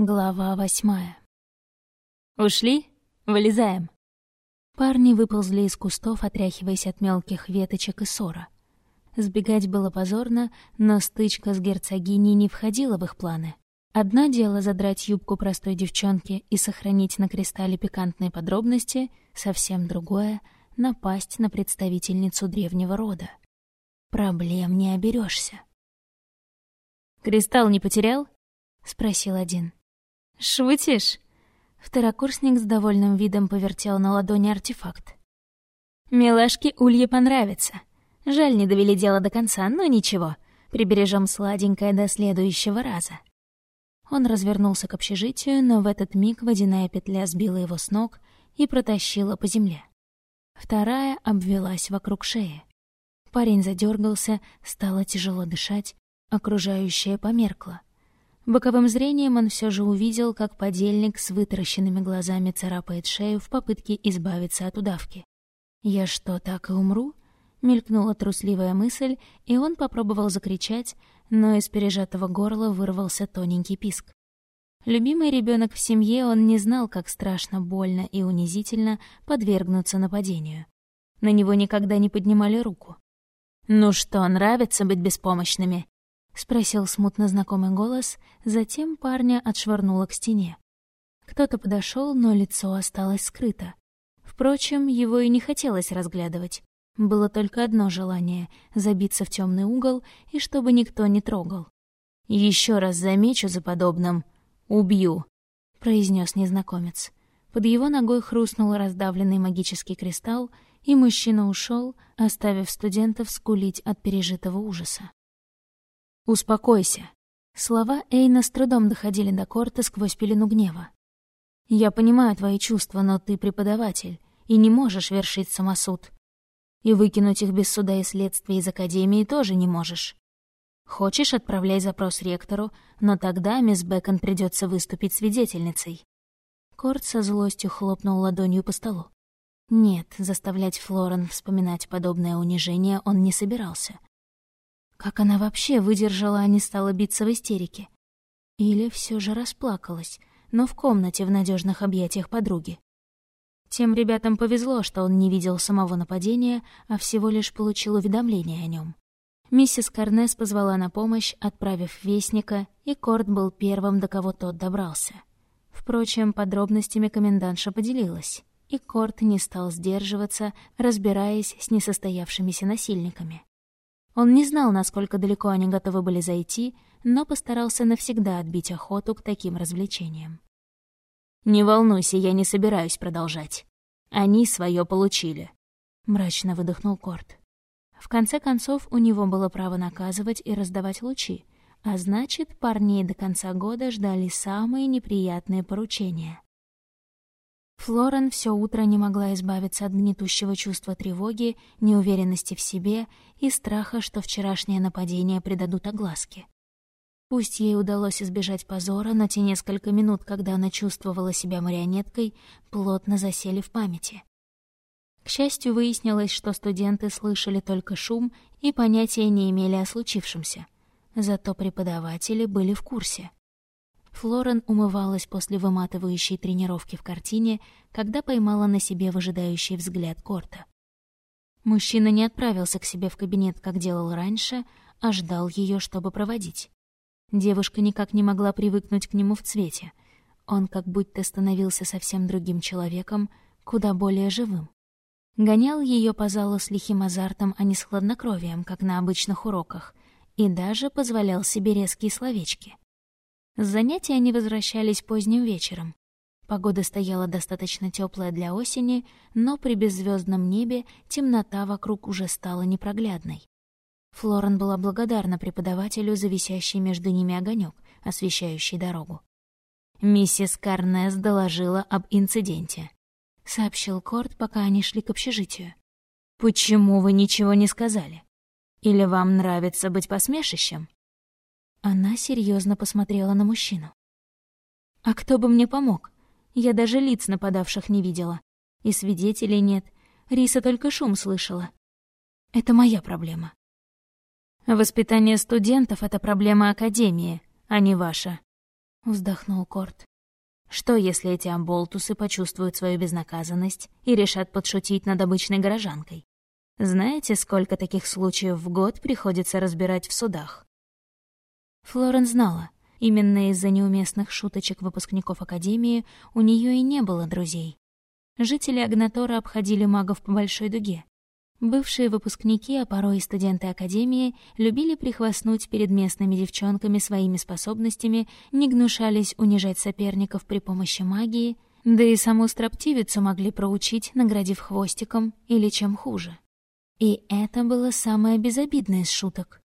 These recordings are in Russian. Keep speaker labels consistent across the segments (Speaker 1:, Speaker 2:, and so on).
Speaker 1: Глава восьмая. «Ушли? Вылезаем». Парни выползли из кустов, отряхиваясь от мелких веточек и ссора. Сбегать было позорно, но стычка с герцогиней не входила в их планы. Одно дело задрать юбку простой девчонки и сохранить на кристалле пикантные подробности, совсем другое — напасть на представительницу древнего рода. Проблем не оберешься.
Speaker 2: «Кристалл не потерял?»
Speaker 1: — спросил один.
Speaker 2: «Шутишь?»
Speaker 1: Второкурсник с довольным видом повертел на ладони артефакт.
Speaker 2: «Милашке Улье понравится. Жаль, не довели дело до конца, но ничего. Прибережем сладенькое до следующего раза».
Speaker 1: Он развернулся к общежитию, но в этот миг водяная петля сбила его с ног и протащила по земле. Вторая обвелась вокруг шеи. Парень задергался, стало тяжело дышать, окружающее померкло. Боковым зрением он все же увидел, как подельник с вытаращенными глазами царапает шею в попытке избавиться от удавки. «Я что, так и умру?» — мелькнула трусливая мысль, и он попробовал закричать, но из пережатого горла вырвался тоненький писк. Любимый ребенок в семье, он не знал, как страшно, больно и унизительно подвергнуться нападению. На него никогда не поднимали руку.
Speaker 2: «Ну что, нравится быть беспомощными?»
Speaker 1: — спросил смутно знакомый голос, затем парня отшвырнуло к стене. Кто-то подошел, но лицо осталось скрыто. Впрочем, его и не хотелось разглядывать. Было только одно желание — забиться в темный угол и чтобы никто не трогал.
Speaker 2: Еще раз замечу за подобным. Убью», —
Speaker 1: произнес незнакомец. Под его ногой хрустнул раздавленный магический кристалл, и мужчина ушел, оставив студентов скулить от пережитого ужаса.
Speaker 2: «Успокойся».
Speaker 1: Слова Эйна с трудом доходили до Корта сквозь пелену гнева. «Я понимаю твои чувства, но ты преподаватель и не можешь вершить самосуд. И выкинуть их без суда и следствия из Академии тоже не можешь. Хочешь, отправляй запрос ректору, но тогда мисс Бэкон придется выступить свидетельницей». Корт со злостью хлопнул ладонью по столу. Нет, заставлять Флорен вспоминать подобное унижение он не собирался. Как она вообще выдержала, а не стала биться в истерике? Или все же расплакалась, но в комнате в надежных объятиях подруги? Тем ребятам повезло, что он не видел самого нападения, а всего лишь получил уведомление о нем. Миссис Карнес позвала на помощь, отправив вестника, и Корт был первым, до кого тот добрался. Впрочем, подробностями комендантша поделилась, и Корт не стал сдерживаться, разбираясь с несостоявшимися насильниками. Он не знал, насколько далеко они готовы были зайти, но постарался навсегда отбить охоту к таким развлечениям.
Speaker 2: «Не волнуйся, я не собираюсь продолжать. Они свое получили», —
Speaker 1: мрачно выдохнул Корт. В конце концов, у него было право наказывать и раздавать лучи, а значит, парней до конца года ждали самые неприятные поручения. Флорен все утро не могла избавиться от гнетущего чувства тревоги, неуверенности в себе и страха, что вчерашнее нападение придадут огласке. Пусть ей удалось избежать позора, но те несколько минут, когда она чувствовала себя марионеткой, плотно засели в памяти. К счастью, выяснилось, что студенты слышали только шум и понятия не имели о случившемся. Зато преподаватели были в курсе — Флорен умывалась после выматывающей тренировки в картине, когда поймала на себе выжидающий взгляд Корта. Мужчина не отправился к себе в кабинет, как делал раньше, а ждал ее, чтобы проводить. Девушка никак не могла привыкнуть к нему в цвете. Он как будто становился совсем другим человеком, куда более живым. Гонял ее по залу с лихим азартом, а не с хладнокровием, как на обычных уроках, и даже позволял себе резкие словечки. С занятий они возвращались поздним вечером. Погода стояла достаточно теплая для осени, но при беззвездном небе темнота вокруг уже стала непроглядной. Флорен была благодарна преподавателю за висящий между ними огонек, освещающий дорогу.
Speaker 2: «Миссис Карнес доложила об инциденте», —
Speaker 1: сообщил Корт, пока они шли к общежитию.
Speaker 2: «Почему вы ничего не сказали? Или вам нравится быть посмешищем?»
Speaker 1: Она серьезно посмотрела на мужчину. «А кто бы мне помог? Я даже лиц нападавших не видела. И свидетелей нет. Риса только шум слышала. Это моя проблема».
Speaker 2: «Воспитание студентов — это проблема Академии, а не ваша».
Speaker 1: вздохнул Корт. Что, если эти амболтусы почувствуют свою безнаказанность и решат подшутить над обычной горожанкой? Знаете, сколько таких случаев в год приходится разбирать в судах? Флорен знала, именно из-за неуместных шуточек выпускников Академии у нее и не было друзей. Жители Агнатора обходили магов по большой дуге. Бывшие выпускники, а порой и студенты Академии, любили прихвастнуть перед местными девчонками своими способностями, не гнушались унижать соперников при помощи магии, да и саму строптивицу могли проучить, наградив хвостиком или чем хуже. И это было самое безобидное из шуток.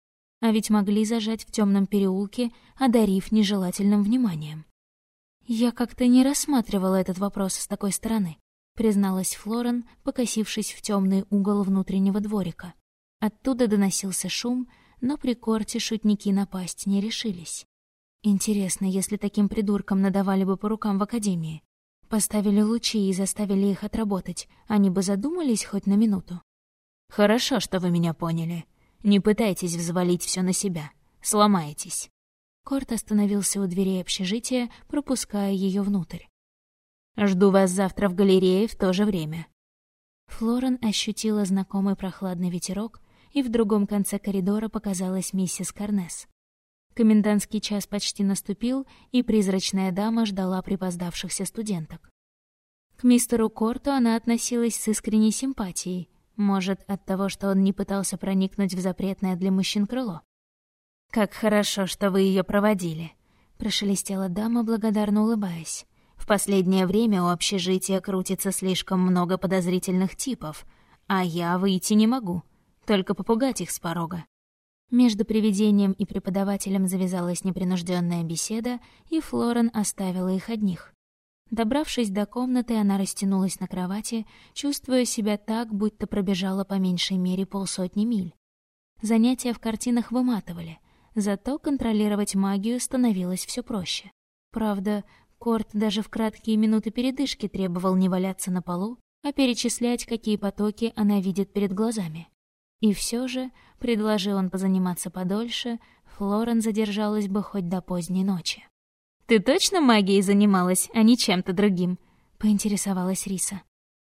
Speaker 1: А ведь могли зажать в темном переулке, одарив нежелательным вниманием. Я как-то не рассматривала этот вопрос с такой стороны, призналась Флорен, покосившись в темный угол внутреннего дворика. Оттуда доносился шум, но при корте шутники напасть не решились. Интересно, если таким придуркам надавали бы по рукам в академии, поставили лучи и заставили их отработать, они бы задумались хоть на минуту. «Хорошо, что вы меня поняли. Не пытайтесь взвалить все на себя. Сломаетесь». Корт остановился у дверей общежития, пропуская ее внутрь. «Жду вас завтра в галерее в то же время». Флорен ощутила знакомый прохладный ветерок, и в другом конце коридора показалась миссис Карнес. Комендантский час почти наступил, и призрачная дама ждала припоздавшихся студенток. К мистеру Корту она относилась с искренней симпатией, может, от того, что он не пытался проникнуть в запретное для мужчин крыло. «Как хорошо, что вы ее проводили», — прошелестела дама, благодарно улыбаясь. «В последнее время у общежития крутится слишком много подозрительных типов, а я выйти не могу, только попугать их с порога». Между привидением и преподавателем завязалась непринужденная беседа, и Флорен оставила их одних. Добравшись до комнаты, она растянулась на кровати, чувствуя себя так, будто пробежала по меньшей мере полсотни миль. Занятия в картинах выматывали, зато контролировать магию становилось все проще. Правда, Корт даже в краткие минуты передышки требовал не валяться на полу, а перечислять, какие потоки она видит перед глазами. И все же, предложил он позаниматься подольше, Флорен задержалась бы хоть до поздней ночи. «Ты точно магией занималась, а не чем-то другим?» — поинтересовалась Риса.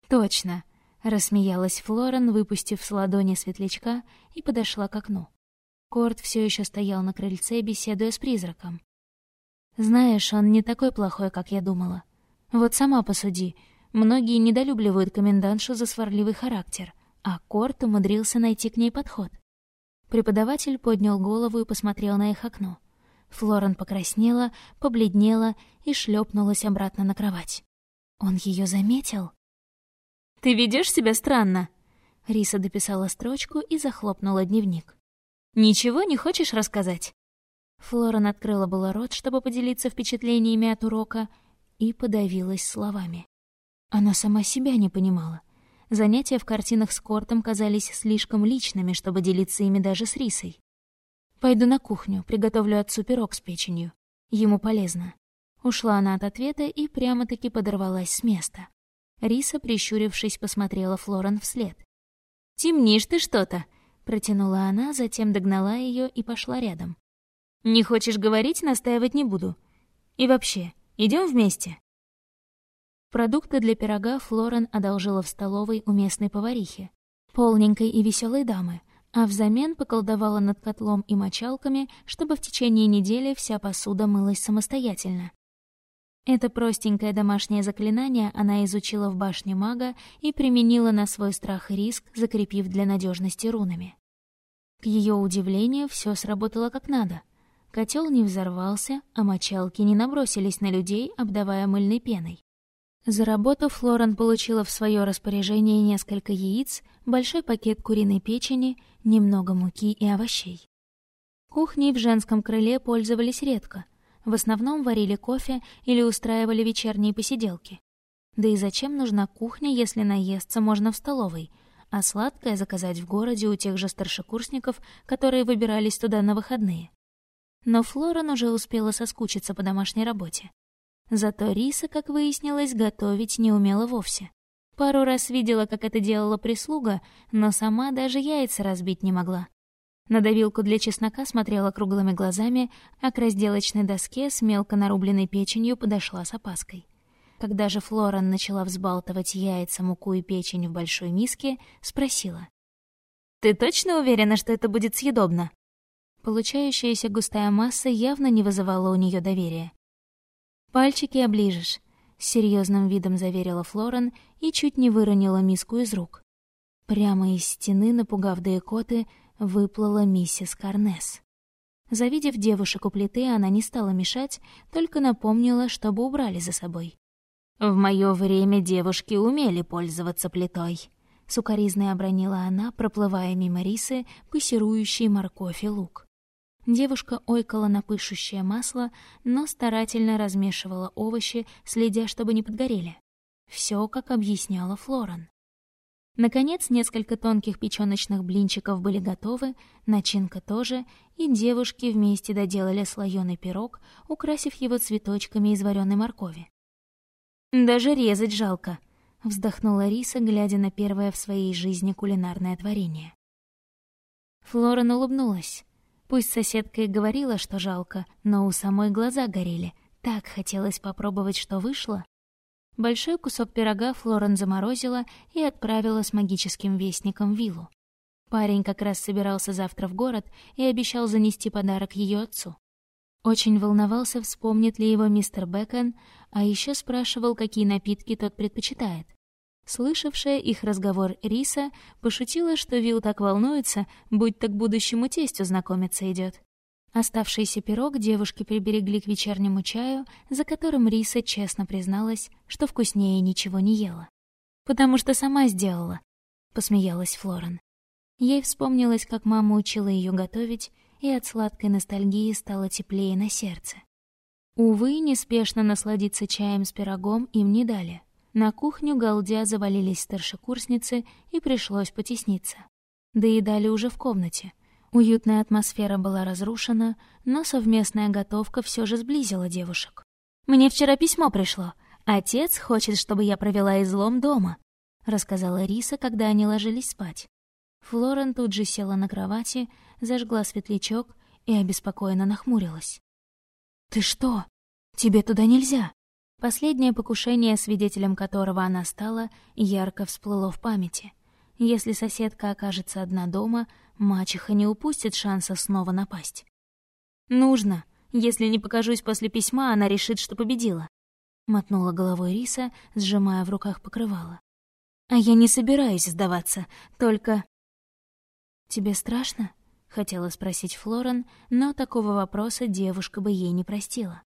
Speaker 1: «Точно», — рассмеялась Флорен, выпустив с ладони светлячка и подошла к окну. Корт все еще стоял на крыльце, беседуя с призраком. «Знаешь, он не такой плохой, как я думала. Вот сама посуди, многие недолюбливают комендантшу за сварливый характер, а Корт умудрился найти к ней подход». Преподаватель поднял голову и посмотрел на их окно. Флорен покраснела, побледнела и шлепнулась обратно на кровать. Он ее заметил? «Ты ведешь себя странно?» Риса дописала строчку и захлопнула дневник. «Ничего не хочешь рассказать?» Флорен открыла было рот, чтобы поделиться впечатлениями от урока, и подавилась словами. Она сама себя не понимала. Занятия в картинах с Кортом казались слишком личными, чтобы делиться ими даже с Рисой. Пойду на кухню, приготовлю отцу пирог с печенью. Ему полезно. Ушла она от ответа и прямо-таки подорвалась с места. Риса, прищурившись, посмотрела Флорен вслед. «Темнишь ты что-то!» — протянула она, затем догнала ее и пошла рядом. «Не хочешь говорить, настаивать не буду. И вообще, идем вместе?» Продукты для пирога Флорен одолжила в столовой у местной поварихи, полненькой и веселой дамы, а взамен поколдовала над котлом и мочалками, чтобы в течение недели вся посуда мылась самостоятельно. Это простенькое домашнее заклинание она изучила в башне мага и применила на свой страх и риск, закрепив для надежности рунами. К ее удивлению, все сработало как надо. Котел не взорвался, а мочалки не набросились на людей, обдавая мыльной пеной. За работу Флорен получила в свое распоряжение несколько яиц, большой пакет куриной печени, немного муки и овощей. Кухней в женском крыле пользовались редко. В основном варили кофе или устраивали вечерние посиделки. Да и зачем нужна кухня, если наесться можно в столовой, а сладкое заказать в городе у тех же старшекурсников, которые выбирались туда на выходные? Но Флорен уже успела соскучиться по домашней работе. Зато Риса, как выяснилось, готовить не умела вовсе. Пару раз видела, как это делала прислуга, но сама даже яйца разбить не могла. На давилку для чеснока смотрела круглыми глазами, а к разделочной доске с мелко нарубленной печенью подошла с опаской. Когда же Флоран начала взбалтывать яйца, муку и печень в большой миске, спросила. «Ты точно уверена, что это будет съедобно?» Получающаяся густая масса явно не вызывала у нее доверия. «Пальчики оближешь», — с серьезным видом заверила Флоран и чуть не выронила миску из рук. Прямо из стены, напугав Дейкоты, выплыла миссис Карнес. Завидев девушек у плиты, она не стала мешать, только напомнила, чтобы убрали за собой. «В моё время девушки умели пользоваться плитой», — сукоризной обронила она, проплывая мимо рисы, пассирующей морковь и лук. Девушка ойкала на пышущее масло, но старательно размешивала овощи, следя, чтобы не подгорели. Все, как объясняла Флоран. Наконец, несколько тонких печёночных блинчиков были готовы, начинка тоже, и девушки вместе доделали слоёный пирог, украсив его цветочками из вареной моркови. «Даже резать жалко», — вздохнула Риса, глядя на первое в своей жизни кулинарное творение. Флорен улыбнулась. Пусть соседка и говорила, что жалко, но у самой глаза горели. Так хотелось попробовать, что вышло. Большой кусок пирога Флорен заморозила и отправила с магическим вестником виллу. Парень как раз собирался завтра в город и обещал занести подарок ее отцу. Очень волновался, вспомнит ли его мистер Бэкон, а еще спрашивал, какие напитки тот предпочитает. Слышавшая их разговор Риса пошутила, что Вил так волнуется, будь так будущему тестю знакомиться идет. Оставшийся пирог девушки приберегли к вечернему чаю, за которым Риса честно призналась, что вкуснее ничего не ела. «Потому что сама сделала», — посмеялась Флорен. Ей вспомнилось, как мама учила ее готовить, и от сладкой ностальгии стало теплее на сердце. Увы, неспешно насладиться чаем с пирогом им не дали. На кухню галдя завалились старшекурсницы, и пришлось потесниться. Доедали уже в комнате — Уютная атмосфера была разрушена, но совместная готовка все же сблизила девушек. «Мне вчера письмо пришло. Отец хочет, чтобы я провела излом дома», — рассказала Риса, когда они ложились спать. Флорен тут же села на кровати, зажгла светлячок и обеспокоенно нахмурилась. «Ты что? Тебе туда нельзя!» Последнее покушение, свидетелем которого она стала, ярко всплыло в памяти. Если соседка окажется одна дома, мачеха не упустит шанса снова напасть. «Нужно. Если не покажусь после письма, она решит, что победила», — мотнула головой Риса, сжимая в руках покрывало. «А я не собираюсь сдаваться, только...» «Тебе страшно?» — хотела спросить Флорен, но такого вопроса девушка бы ей не простила.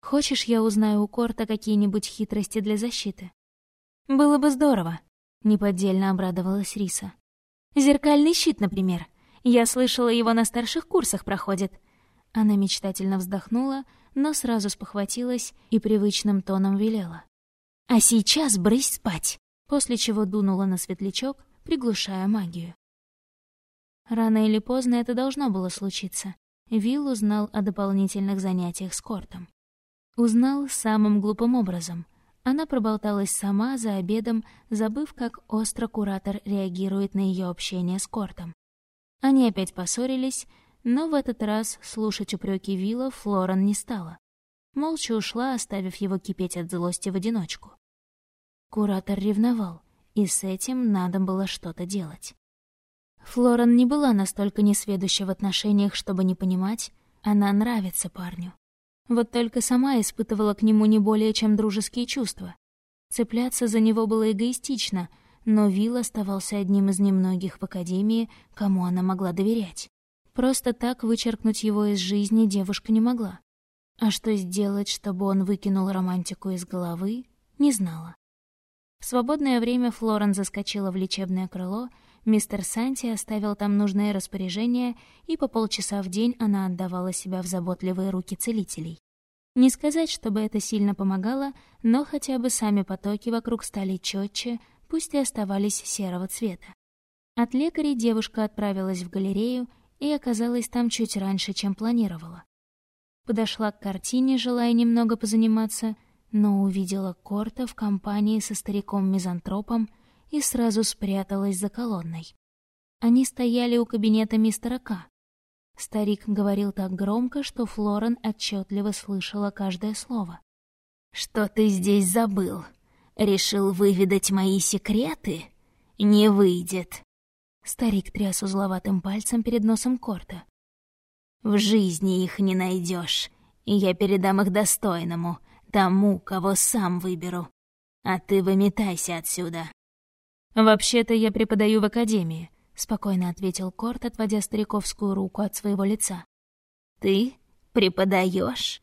Speaker 1: «Хочешь, я узнаю у Корта какие-нибудь хитрости для защиты?» «Было бы здорово», — неподдельно обрадовалась Риса. «Зеркальный щит, например. Я слышала, его на старших курсах проходит». Она мечтательно вздохнула, но сразу спохватилась и привычным тоном велела. «А сейчас брысь спать!» После чего дунула на светлячок, приглушая магию. Рано или поздно это должно было случиться. Вилл узнал о дополнительных занятиях с Кортом. Узнал самым глупым образом — она проболталась сама за обедом, забыв, как остро куратор реагирует на ее общение с Кортом. Они опять поссорились, но в этот раз слушать упреки Вилла Флоран не стала. Молча ушла, оставив его кипеть от злости в одиночку. Куратор ревновал, и с этим надо было что-то делать. Флоран не была настолько несведуща в отношениях, чтобы не понимать, она нравится парню. Вот только сама испытывала к нему не более чем дружеские чувства. Цепляться за него было эгоистично, но Вилл оставался одним из немногих в Академии, кому она могла доверять. Просто так вычеркнуть его из жизни девушка не могла. А что сделать, чтобы он выкинул романтику из головы, не знала. В свободное время Флорен заскочила в лечебное крыло, мистер Санти оставил там нужное распоряжение, и по полчаса в день она отдавала себя в заботливые руки целителей. Не сказать, чтобы это сильно помогало, но хотя бы сами потоки вокруг стали четче, пусть и оставались серого цвета. От лекарей девушка отправилась в галерею и оказалась там чуть раньше, чем планировала. Подошла к картине, желая немного позаниматься, но увидела Корта в компании со стариком-мизантропом и сразу спряталась за колонной. Они стояли у кабинета мистера К. Старик говорил так громко, что Флорен отчетливо слышала каждое слово.
Speaker 2: «Что ты здесь забыл? Решил выведать мои секреты? Не выйдет!»
Speaker 1: Старик тряс узловатым пальцем перед носом Корта.
Speaker 2: «В жизни их не найдешь, и я передам их достойному, тому, кого сам выберу. А ты выметайся отсюда».
Speaker 1: «Вообще-то я преподаю в академии», — спокойно ответил Корт, отводя стариковскую руку от своего лица.
Speaker 2: «Ты преподаешь?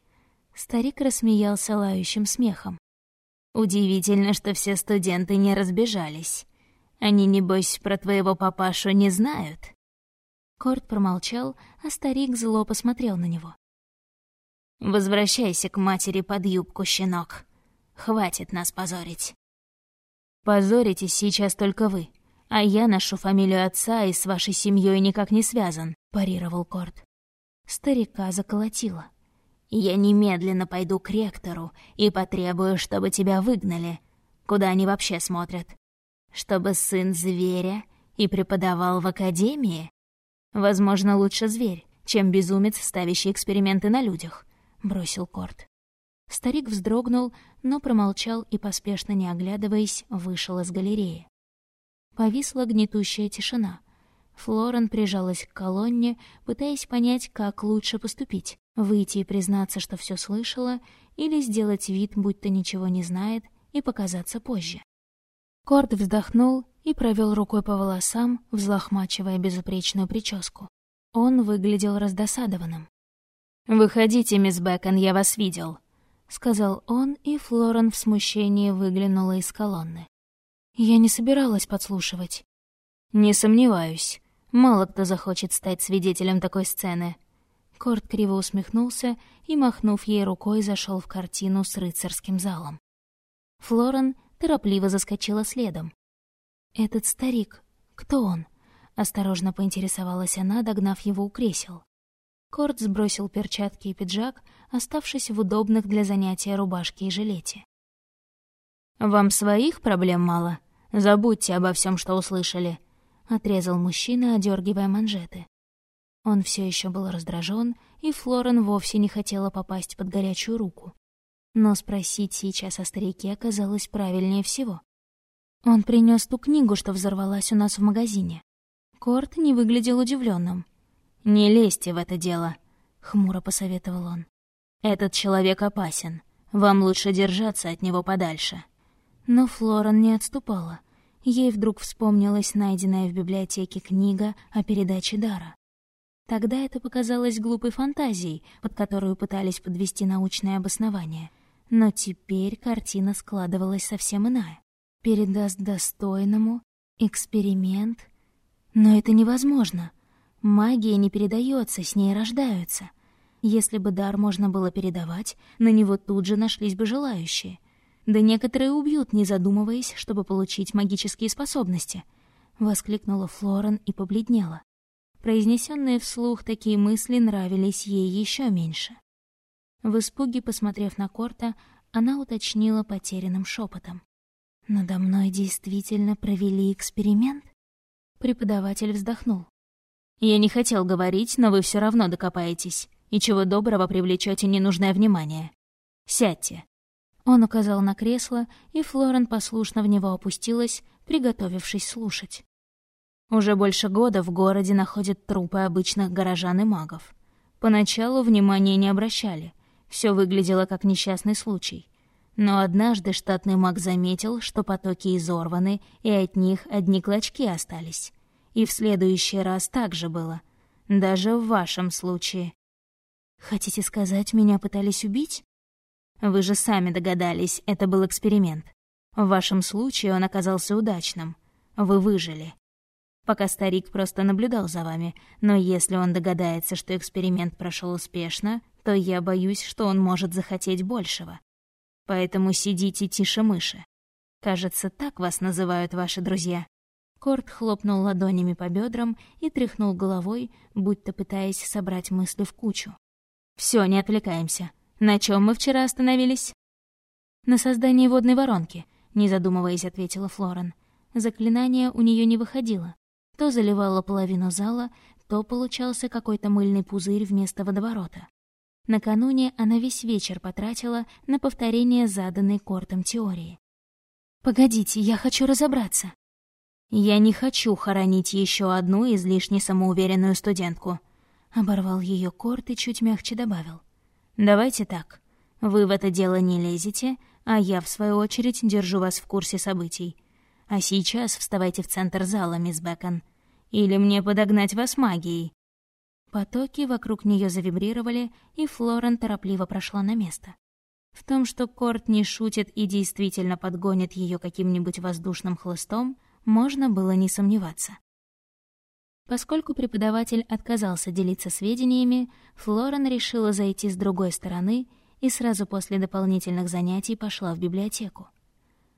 Speaker 1: Старик рассмеялся лающим смехом.
Speaker 2: «Удивительно, что все студенты не разбежались. Они, небось, про твоего папашу не знают?»
Speaker 1: Корт промолчал, а старик зло посмотрел на него.
Speaker 2: «Возвращайся к матери под юбку, щенок. Хватит нас позорить».
Speaker 1: «Позоритесь сейчас только вы, а я ношу фамилию отца и с вашей семьей никак не связан», — парировал Корт. Старика заколотило.
Speaker 2: Я немедленно пойду к ректору и потребую, чтобы тебя выгнали. Куда они вообще смотрят? Чтобы сын зверя и преподавал в академии?
Speaker 1: Возможно, лучше зверь, чем безумец, ставящий эксперименты на людях, бросил Корт. Старик вздрогнул, но промолчал и, поспешно не оглядываясь, вышел из галереи. Повисла гнетущая тишина. Флорен прижалась к колонне, пытаясь понять, как лучше поступить. Выйти и признаться, что все слышала, или сделать вид, будто ничего не знает, и показаться позже. Корд вздохнул и провел рукой по волосам, взлохмачивая безупречную прическу. Он выглядел раздосадованным. «Выходите, мисс Бэкон, я вас видел», — сказал он, и Флорен в смущении выглянула из колонны. Я не собиралась подслушивать. «Не сомневаюсь. Мало кто захочет стать свидетелем такой сцены», Корт криво усмехнулся и, махнув ей рукой, зашел в картину с рыцарским залом. Флорен торопливо заскочила следом. «Этот старик, кто он?» — осторожно поинтересовалась она, догнав его у кресел. Корт сбросил перчатки и пиджак, оставшись в удобных для занятия рубашке и жилете. «Вам своих проблем мало? Забудьте обо всем, что услышали», — отрезал мужчина, одергивая манжеты. Он все еще был раздражен, и Флорен вовсе не хотела попасть под горячую руку. Но спросить сейчас о старике оказалось правильнее всего. Он принес ту книгу, что взорвалась у нас в магазине. Корт не выглядел удивленным. «Не лезьте в это дело», — хмуро посоветовал он. «Этот человек опасен. Вам лучше держаться от него подальше». Но Флорен не отступала. Ей вдруг вспомнилась найденная в библиотеке книга о передаче дара. Тогда это показалось глупой фантазией, под которую пытались подвести научное обоснование. Но теперь картина складывалась совсем иная. Передаст достойному, эксперимент. Но это невозможно. Магия не передается, с ней рождаются. Если бы дар можно было передавать, на него тут же нашлись бы желающие. Да некоторые убьют, не задумываясь, чтобы получить магические способности. Воскликнула Флорен и побледнела. Произнесенные вслух такие мысли нравились ей еще меньше. В испуге, посмотрев на Корта, она уточнила потерянным шепотом. «Надо мной действительно провели эксперимент?» Преподаватель вздохнул. «Я не хотел говорить, но вы все равно докопаетесь, и чего доброго привлечете ненужное внимание. Сядьте». Он указал на кресло, и Флорен послушно в него опустилась, приготовившись слушать. Уже больше года в городе находят трупы обычных горожан и магов. Поначалу внимания не обращали, все выглядело как несчастный случай. Но однажды штатный маг заметил, что потоки изорваны, и от них одни клочки остались. И в следующий раз так же было. Даже в вашем случае. Хотите сказать, меня пытались убить? Вы же сами догадались, это был эксперимент. В вашем случае он оказался удачным. Вы выжили пока старик просто наблюдал за вами, но если он догадается, что эксперимент прошел успешно, то я боюсь, что он может захотеть большего. Поэтому сидите тише мыши. Кажется, так вас называют ваши друзья». Корт хлопнул ладонями по бедрам и тряхнул головой, будто пытаясь собрать мысли в кучу. Все, не отвлекаемся. На чем мы вчера остановились?» «На создании водной воронки», — не задумываясь, ответила Флорен. Заклинание у нее не выходило. То заливала половину зала, то получался какой-то мыльный пузырь вместо водоворота. Накануне она весь вечер потратила на повторение заданной Кортом теории. «Погодите, я хочу разобраться». «Я не хочу хоронить еще одну излишне самоуверенную студентку», — оборвал ее Корт и чуть мягче добавил. «Давайте так. Вы в это дело не лезете, а я, в свою очередь, держу вас в курсе событий. А сейчас вставайте в центр зала, мисс Бэкон. Или мне подогнать вас магией?» Потоки вокруг нее завибрировали, и Флорен торопливо прошла на место. В том, что Корт не шутит и действительно подгонит ее каким-нибудь воздушным хлыстом, можно было не сомневаться. Поскольку преподаватель отказался делиться сведениями, Флорен решила зайти с другой стороны и сразу после дополнительных занятий пошла в библиотеку.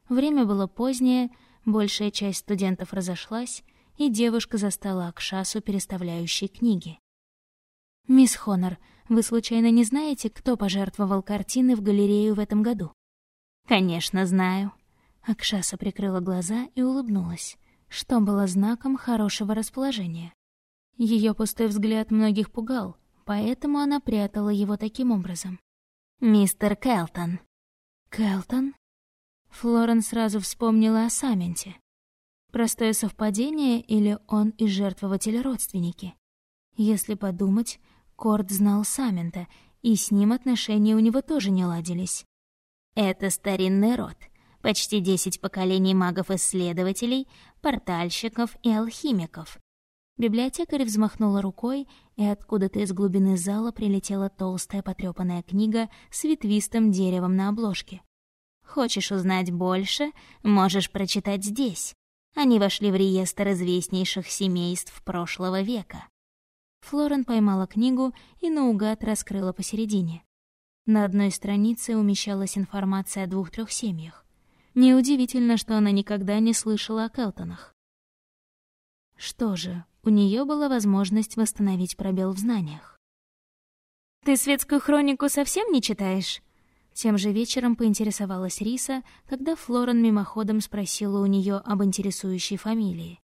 Speaker 1: Время было позднее, большая часть студентов разошлась, и девушка застала Акшасу, переставляющей книги. «Мисс Хонор, вы случайно не знаете, кто пожертвовал картины в галерею в этом году?»
Speaker 2: «Конечно, знаю».
Speaker 1: Акшаса прикрыла глаза и улыбнулась, что было знаком хорошего расположения. Ее пустой взгляд многих пугал, поэтому она прятала его таким образом.
Speaker 2: «Мистер Келтон».
Speaker 1: «Келтон?» Флорен сразу вспомнила о Саменте. Простое совпадение или он и жертвователь родственники? Если подумать, Корт знал Самента, и с ним отношения у него тоже не ладились.
Speaker 2: Это старинный род. Почти десять поколений магов-исследователей, портальщиков и алхимиков.
Speaker 1: Библиотекарь взмахнула рукой, и откуда-то из глубины зала прилетела толстая потрёпанная книга с ветвистым деревом на обложке.
Speaker 2: «Хочешь узнать больше? Можешь прочитать здесь». Они вошли в реестр известнейших семейств прошлого века.
Speaker 1: Флорен поймала книгу и наугад раскрыла посередине. На одной странице умещалась информация о двух-трех семьях. Неудивительно, что она никогда не слышала о Келтонах. Что же, у нее была возможность восстановить пробел в знаниях.
Speaker 2: «Ты светскую хронику совсем не читаешь?»
Speaker 1: Тем же вечером поинтересовалась Риса, когда Флорен мимоходом спросила у нее об интересующей фамилии.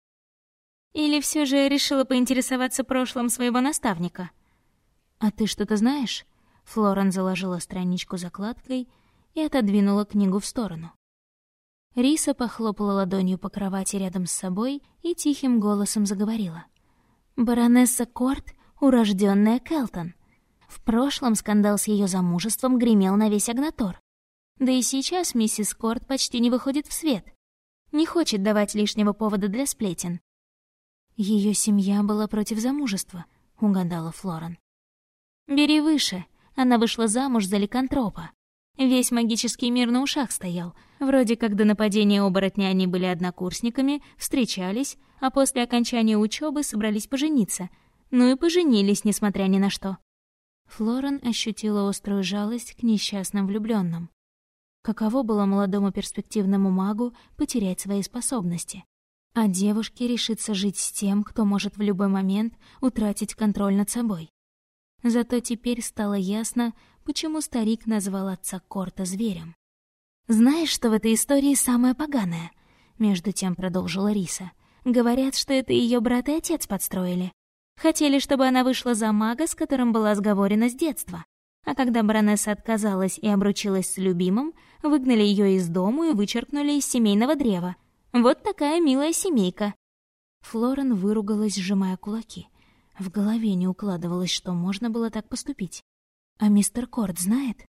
Speaker 2: Или все же решила поинтересоваться прошлым своего наставника?
Speaker 1: «А ты что-то знаешь?» Флорен заложила страничку закладкой и отодвинула книгу в сторону. Риса похлопала ладонью по кровати рядом с собой и тихим голосом заговорила.
Speaker 2: «Баронесса Корт — урожденная Келтон. В прошлом скандал с ее замужеством гремел на весь Агнатор. Да и сейчас миссис Корт почти не выходит в свет. Не хочет давать лишнего повода для сплетен.
Speaker 1: Ее семья была против замужества, угадала Флорен.
Speaker 2: Бери выше. Она вышла замуж за ликантропа. Весь магический мир на ушах стоял. Вроде как до нападения оборотня они были однокурсниками, встречались, а после окончания учебы собрались пожениться. Ну и поженились, несмотря ни на что.
Speaker 1: Флорен ощутила острую жалость к несчастным влюбленным. Каково было молодому перспективному магу потерять свои способности? а девушке решится жить с тем, кто может в любой момент утратить контроль над собой. Зато теперь стало ясно, почему старик назвал отца Корта зверем.
Speaker 2: «Знаешь, что в этой истории самое поганое?» Между тем продолжила Риса. «Говорят, что это ее брат и отец подстроили. Хотели, чтобы она вышла за мага, с которым была сговорена с детства. А когда баронесса отказалась и обручилась с любимым, выгнали ее из дому и вычеркнули из семейного древа, вот такая милая семейка».
Speaker 1: Флорен выругалась, сжимая кулаки. В голове не укладывалось, что можно было так поступить. А мистер Корт знает?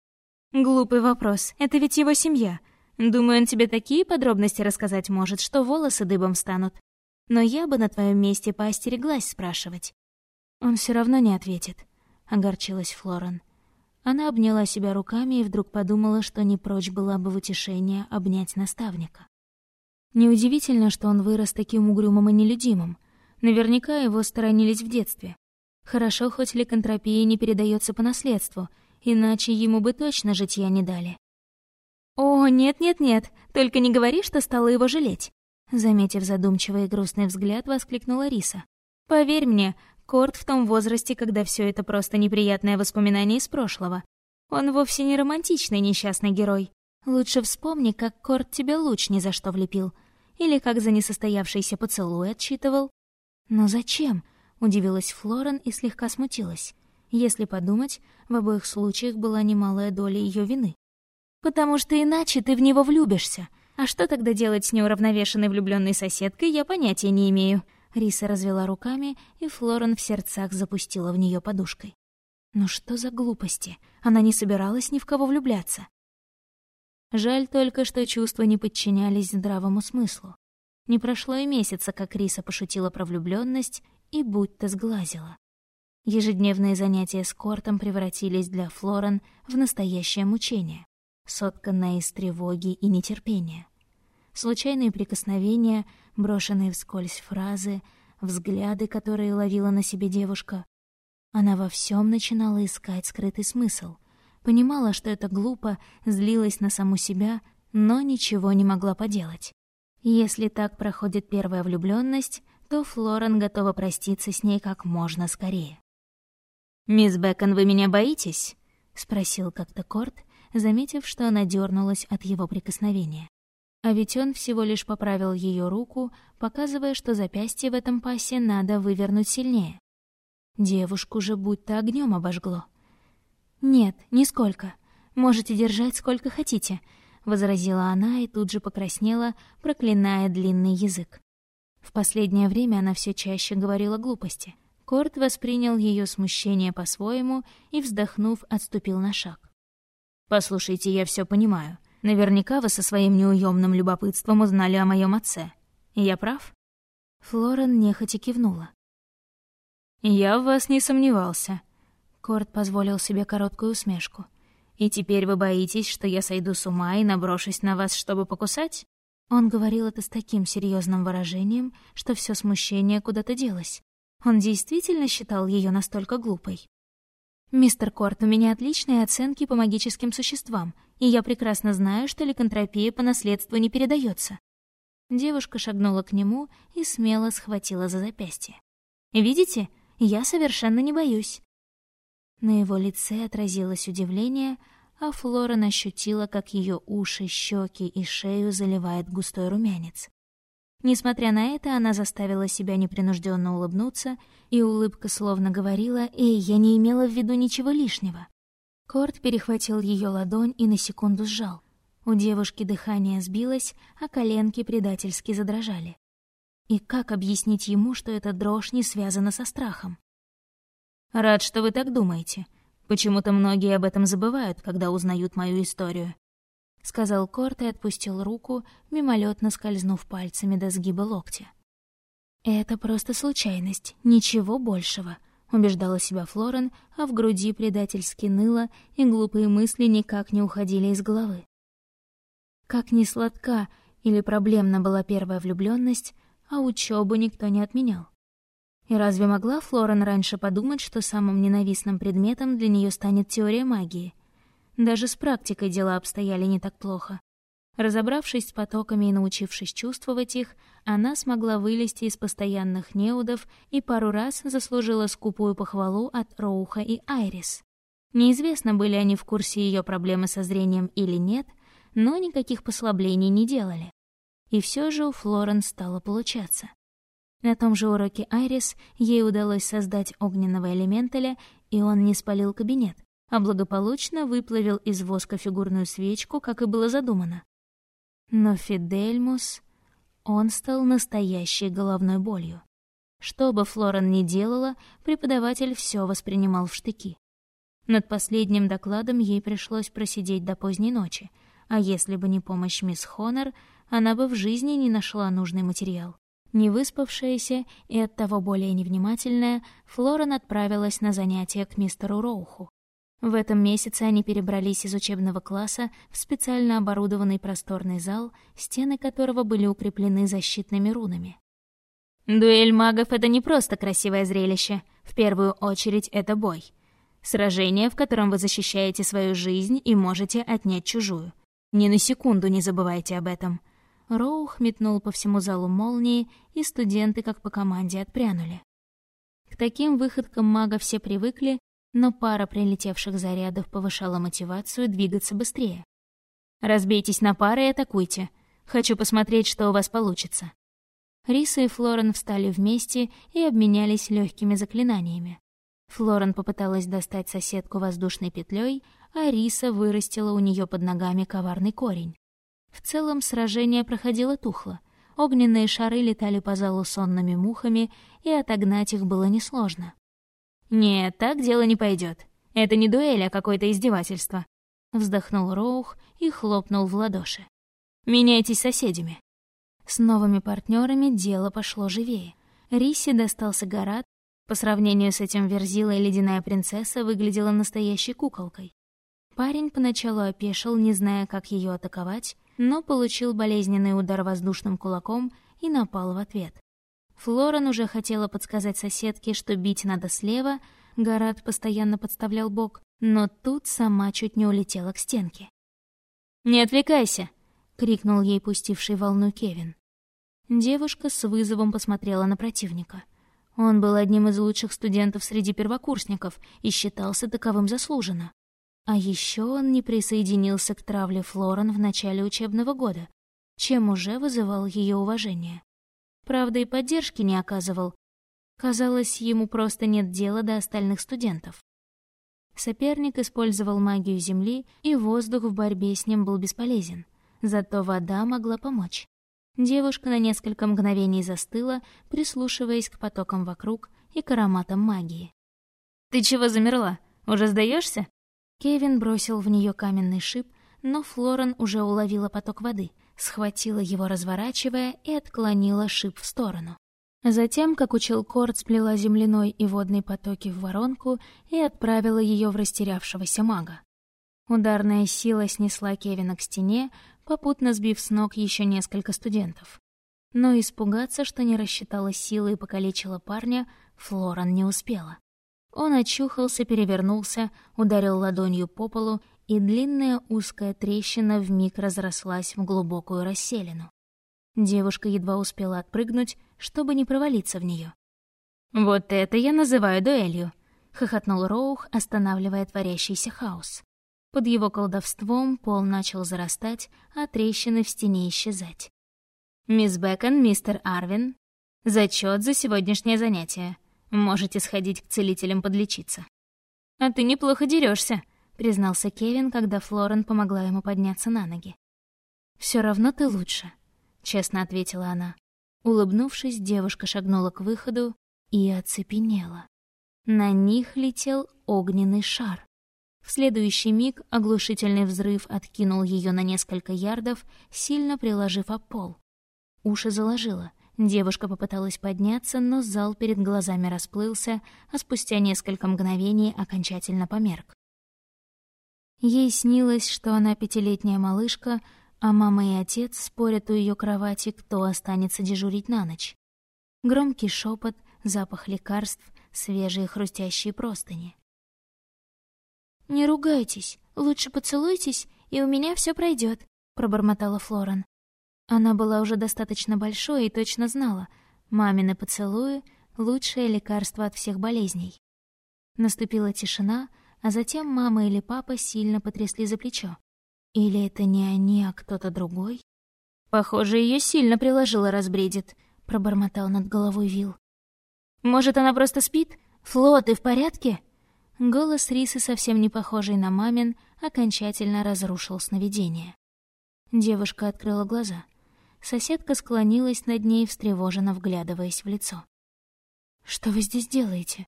Speaker 2: Глупый вопрос. Это ведь его семья. Думаю, он тебе такие подробности рассказать может, что волосы дыбом станут. Но я бы на твоем месте поостереглась спрашивать.
Speaker 1: Он все равно не ответит, огорчилась Флорен. Она обняла себя руками и вдруг подумала, что не прочь была бы в утешение обнять наставника. Неудивительно, что он вырос таким угрюмым и нелюдимым. Наверняка его сторонились в детстве. Хорошо, хоть ликантропия не передается по наследству, иначе ему бы точно житья не дали.
Speaker 2: «О, нет-нет-нет, только не говори, что стала его жалеть!» Заметив задумчивый и грустный взгляд, воскликнула Риса. «Поверь мне, Корт в том возрасте, когда все это просто неприятное воспоминание из прошлого. Он вовсе не романтичный несчастный герой. Лучше вспомни, как Корт тебе луч ни за что влепил. Или как за несостоявшийся поцелуй отчитывал.
Speaker 1: «Но зачем?» — удивилась Флорен и слегка смутилась. Если подумать, в обоих случаях была немалая доля ее вины. «Потому что иначе ты в него влюбишься. А что тогда делать с неуравновешенной влюбленной соседкой, я понятия не имею». Риса развела руками, и Флорен в сердцах запустила в нее подушкой. Ну что за глупости? Она не собиралась ни в кого влюбляться. Жаль только, что чувства не подчинялись здравому смыслу. Не прошло и месяца, как Риса пошутила про влюбленность и будто сглазила. Ежедневные занятия с кортом превратились для Флорен в настоящее мучение, сотканное из тревоги и нетерпения. Случайные прикосновения, брошенные вскользь фразы, взгляды, которые ловила на себе девушка. Она во всем начинала искать скрытый смысл. Понимала, что это глупо, злилась на саму себя, но ничего не могла поделать. Если так проходит первая влюбленность, то Флорен готова проститься с ней как можно скорее. «Мисс Бэкон, вы меня боитесь?» — спросил как-то Корт, заметив, что она дернулась от его прикосновения. А ведь он всего лишь поправил ее руку, показывая, что запястье в этом пасе надо вывернуть сильнее. Девушку же будто огнем обожгло. «Нет, нисколько. Можете держать сколько хотите», — возразила она и тут же покраснела, проклиная длинный язык. В последнее время она все чаще говорила глупости. Корт воспринял ее смущение по-своему и, вздохнув, отступил на шаг. «Послушайте, я все понимаю. Наверняка вы со своим неуемным любопытством узнали о моем отце. Я прав?» Флорен нехотя кивнула. «Я в вас не сомневался». Корт позволил себе короткую усмешку. «И теперь вы боитесь, что я сойду с ума и наброшусь на вас, чтобы покусать?» Он говорил это с таким серьезным выражением, что все смущение куда-то делось. Он действительно считал ее настолько глупой. «Мистер Корт, у меня отличные оценки по магическим существам, и я прекрасно знаю, что ликантропия по наследству не передается. Девушка шагнула к нему и смело схватила за запястье. «Видите, я совершенно не боюсь». На его лице отразилось удивление, а Флорен ощутила, как ее уши, щеки и шею заливает густой румянец. Несмотря на это, она заставила себя непринужденно улыбнуться, и улыбка словно говорила «Эй, я не имела в виду ничего лишнего». Корт перехватил ее ладонь и на секунду сжал. У девушки дыхание сбилось, а коленки предательски задрожали. И как объяснить ему, что эта дрожь не связана со страхом? «Рад, что вы так думаете. Почему-то многие об этом забывают, когда узнают мою историю», — сказал Корт и отпустил руку, мимолетно скользнув пальцами до сгиба локтя. «Это просто случайность, ничего большего», — убеждала себя Флорен, а в груди предательски ныло, и глупые мысли никак не уходили из головы. Как ни сладка или проблемна была первая влюбленность, а учебу никто не отменял. И разве могла Флорен раньше подумать, что самым ненавистным предметом для нее станет теория магии? Даже с практикой дела обстояли не так плохо. Разобравшись с потоками и научившись чувствовать их, она смогла вылезти из постоянных неудов и пару раз заслужила скупую похвалу от Роуха и Айрис. Неизвестно, были они в курсе ее проблемы со зрением или нет, но никаких послаблений не делали. И все же у Флорен стало получаться. На том же уроке Айрис ей удалось создать огненного элементаля, и он не спалил кабинет, а благополучно выплавил из воска фигурную свечку, как и было задумано. Но Фидельмус... Он стал настоящей головной болью. Что бы Флорен ни делала, преподаватель все воспринимал в штыки. Над последним докладом ей пришлось просидеть до поздней ночи, а если бы не помощь мисс Хонор, она бы в жизни не нашла нужный материал. Не выспавшаяся и оттого более невнимательная, Флорен отправилась на занятия к мистеру Роуху. В этом месяце они перебрались из учебного класса в специально оборудованный просторный зал, стены которого были укреплены защитными рунами. Дуэль магов — это не просто красивое зрелище. В первую очередь это бой. Сражение, в котором вы защищаете свою жизнь и можете отнять чужую. Ни на секунду не забывайте об этом. Роух метнул по всему залу молнии, и студенты, как по команде, отпрянули. К таким выходкам мага все привыкли, но пара прилетевших зарядов повышала мотивацию двигаться быстрее. «Разбейтесь на пары и атакуйте. Хочу посмотреть, что у вас получится». Риса и Флорен встали вместе и обменялись легкими заклинаниями. Флорен попыталась достать соседку воздушной петлей, а Риса вырастила у нее под ногами коварный корень. В целом сражение проходило тухло. Огненные шары летали по залу сонными мухами, и отогнать их было несложно. «Нет, так дело не пойдет. Это не дуэль, а какое-то издевательство», — вздохнул Роух и хлопнул в ладоши. «Меняйтесь соседями». С новыми партнерами дело пошло живее. Рисе достался Гарат. По сравнению с этим Верзила и Ледяная Принцесса выглядела настоящей куколкой. Парень поначалу опешил, не зная, как ее атаковать, но получил болезненный удар воздушным кулаком и напал в ответ. Флорен уже хотела подсказать соседке, что бить надо слева, Гарат постоянно подставлял бок, но тут сама чуть не улетела к стенке. «Не отвлекайся!» — крикнул ей пустивший волну Кевин. Девушка с вызовом посмотрела на противника. Он был одним из лучших студентов среди первокурсников и считался таковым заслуженно. А еще он не присоединился к травле Флорен в начале учебного года, чем уже вызывал ее уважение. Правда, и поддержки не оказывал. Казалось, ему просто нет дела до остальных студентов. Соперник использовал магию Земли, и воздух в борьбе с ним был бесполезен. Зато вода могла помочь. Девушка на несколько мгновений застыла, прислушиваясь к потокам вокруг и к ароматам магии. «Ты чего замерла? Уже сдаешься? Кевин бросил в нее каменный шип, но Флорен уже уловила поток воды, схватила его, разворачивая, и отклонила шип в сторону. Затем, как учил Корт, сплела земляной и водный потоки в воронку и отправила ее в растерявшегося мага. Ударная сила снесла Кевина к стене, попутно сбив с ног еще несколько студентов. Но испугаться, что не рассчитала силы и покалечила парня, Флоран не успела. Он очухался, перевернулся, ударил ладонью по полу, и длинная узкая трещина вмиг разрослась в глубокую расселину. Девушка едва успела отпрыгнуть, чтобы не провалиться в нее. «Вот это я называю дуэлью!» — хохотнул Роух, останавливая творящийся хаос. Под его колдовством пол начал зарастать, а трещины в стене исчезать. «Мисс Бэкон, мистер Арвин, зачет за сегодняшнее занятие. Можете сходить к целителям подлечиться». «А ты неплохо дерешься, признался Кевин, когда Флорен помогла ему подняться на ноги. Все равно ты лучше», — честно ответила она. Улыбнувшись, девушка шагнула к выходу и оцепенела. На них летел огненный шар. В следующий миг оглушительный взрыв откинул ее на несколько ярдов, сильно приложив об пол. Уши заложило, Девушка попыталась подняться, но зал перед глазами расплылся, а спустя несколько мгновений окончательно померк. Ей снилось, что она пятилетняя малышка, а мама и отец спорят у ее кровати, кто останется дежурить на ночь. Громкий шепот, запах лекарств, свежие хрустящие простыни. «Не ругайтесь, лучше поцелуйтесь, и у меня все пройдет, пробормотала Флорен. Она была уже достаточно большой и точно знала, мамины поцелуи — лучшее лекарство от всех болезней. Наступила тишина, а затем мама или папа сильно потрясли за плечо. Или это не они, а кто-то другой? «Похоже, ее сильно приложила разбредит», — пробормотал над головой Вил. «Может, она просто спит? Фло, ты в порядке?» Голос Рисы, совсем не похожий на мамин, окончательно разрушил сновидение. Девушка открыла глаза. Соседка склонилась над ней, встревоженно вглядываясь в лицо. «Что вы здесь делаете?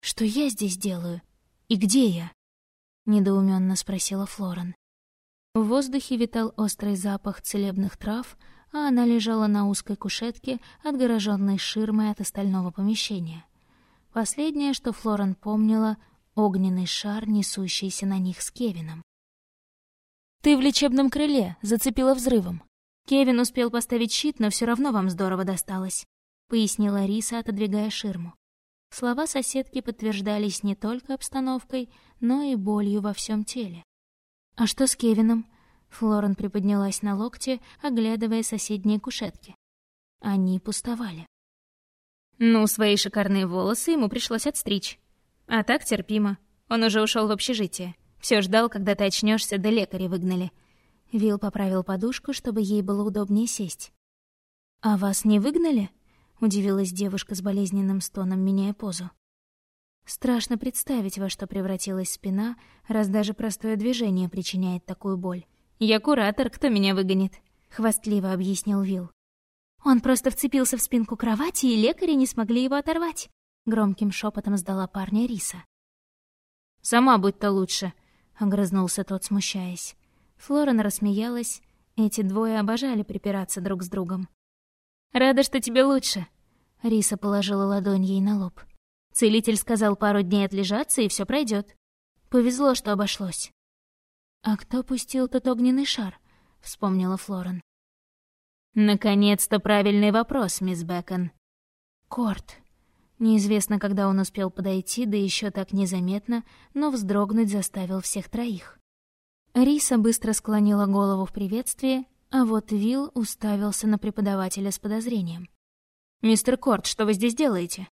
Speaker 1: Что я здесь делаю? И где я?» — недоуменно спросила Флорен. В воздухе витал острый запах целебных трав, а она лежала на узкой кушетке, отгороженной ширмой от остального помещения. Последнее, что Флорен помнила — огненный шар, несущийся на них с Кевином. «Ты в лечебном крыле, зацепила взрывом. Кевин успел поставить щит, но все равно вам здорово досталось», — пояснила Риса, отодвигая ширму. Слова соседки подтверждались не только обстановкой, но и болью во всем теле. «А что с Кевином?» Флорен приподнялась на локте, оглядывая соседние кушетки. Они пустовали. «Ну, свои шикарные волосы ему пришлось отстричь. А так терпимо. Он уже ушел в общежитие. Все ждал, когда ты очнешься, да лекари выгнали. Вил поправил подушку, чтобы ей было удобнее сесть. «А вас не выгнали?» — удивилась девушка с болезненным стоном, меняя позу. Страшно представить, во что превратилась спина, раз даже простое движение причиняет такую боль. «Я куратор, кто меня выгонит?» — хвастливо объяснил Вил. «Он просто вцепился в спинку кровати, и лекари не смогли его оторвать», — громким шепотом сдала парня Риса. «Сама будь-то лучше», — огрызнулся тот, смущаясь. Флорен рассмеялась. Эти двое обожали припираться друг с другом. «Рада, что тебе лучше», — Риса положила ладонь ей на лоб. Целитель сказал пару дней отлежаться, и все пройдет. Повезло, что обошлось. «А кто пустил тот огненный шар?» — вспомнила Флорен. «Наконец-то правильный вопрос, мисс Бэкон». «Корт». Неизвестно, когда он успел подойти, да еще так незаметно, но вздрогнуть заставил всех троих. Риса быстро склонила голову в приветствии, а вот Вилл уставился на преподавателя с подозрением. «Мистер Корт, что вы здесь делаете?»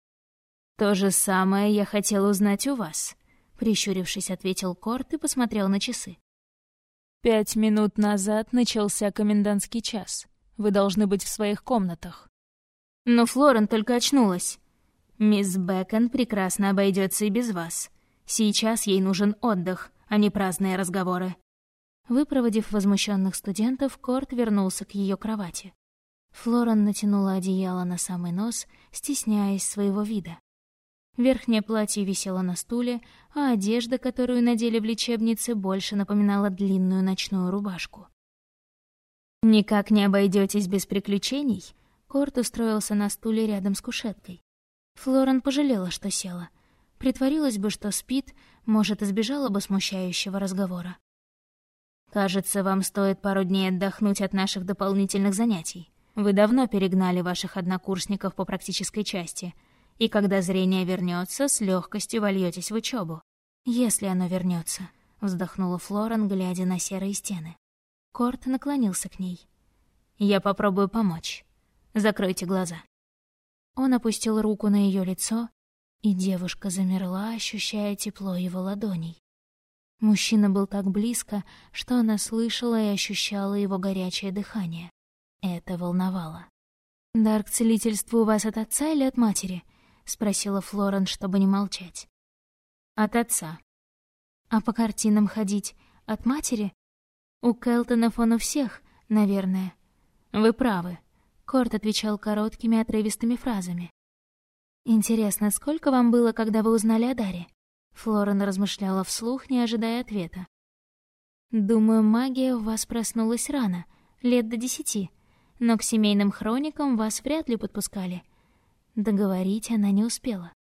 Speaker 1: «То же самое я хотел узнать у вас», — прищурившись, ответил Корт и посмотрел на часы.
Speaker 3: «Пять минут назад начался комендантский час. Вы должны быть в своих комнатах».
Speaker 1: Но Флорен только очнулась. «Мисс Бэкон прекрасно обойдется и без вас. Сейчас ей нужен отдых, а не праздные разговоры». Выпроводив возмущенных студентов, Корт вернулся к ее кровати. Флорен натянула одеяло на самый нос, стесняясь своего вида. Верхнее платье висело на стуле, а одежда, которую надели в лечебнице, больше напоминала длинную ночную рубашку. «Никак не обойдетесь без приключений?» Корт устроился на стуле рядом с кушеткой. Флорен пожалела, что села. Притворилась бы, что спит, может, избежала бы смущающего разговора. «Кажется, вам стоит пару дней отдохнуть от наших дополнительных занятий. Вы давно перегнали ваших однокурсников по практической части, и когда зрение вернется, с легкостью вольетесь в учебу. Если оно вернется, вздохнула Флорен, глядя на серые стены. Корт наклонился к ней. Я попробую помочь. Закройте глаза. Он опустил руку на ее лицо, и девушка замерла, ощущая тепло его ладоней. Мужчина был так близко, что она слышала и ощущала его горячее дыхание. Это волновало. «Дар к целительству у вас от отца или от матери?» — спросила Флорен, чтобы не молчать. «От отца». «А по картинам ходить от матери?» «У Келтонов он у всех, наверное». «Вы правы», — Корт отвечал короткими отрывистыми фразами. «Интересно, сколько вам было, когда вы узнали о Даре?» Флорен размышляла вслух, не ожидая ответа. «Думаю, магия у вас проснулась рано, лет до десяти, но к семейным хроникам вас вряд ли подпускали. Договорить она не успела.